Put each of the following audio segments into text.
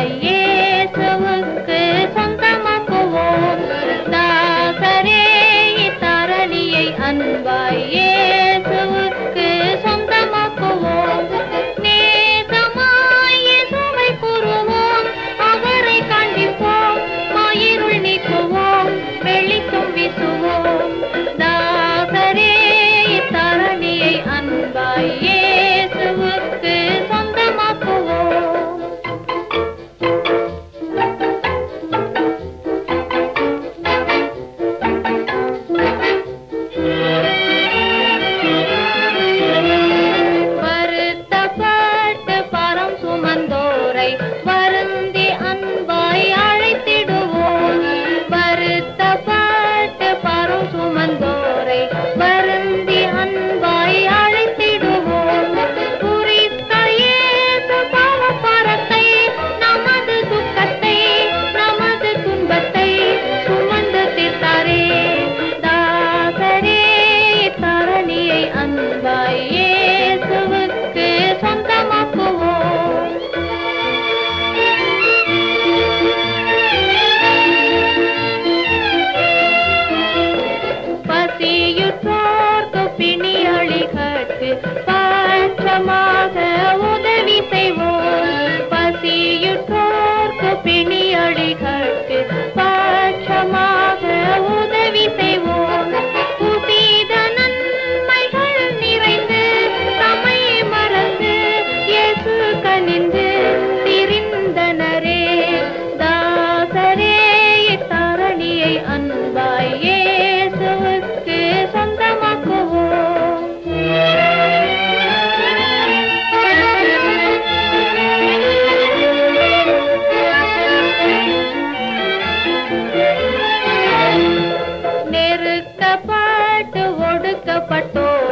ஐயே பரந்த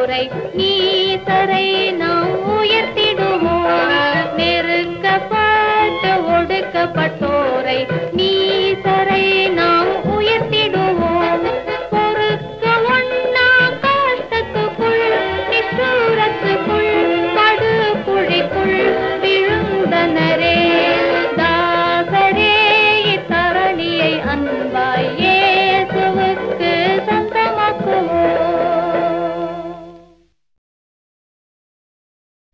கோரை நீ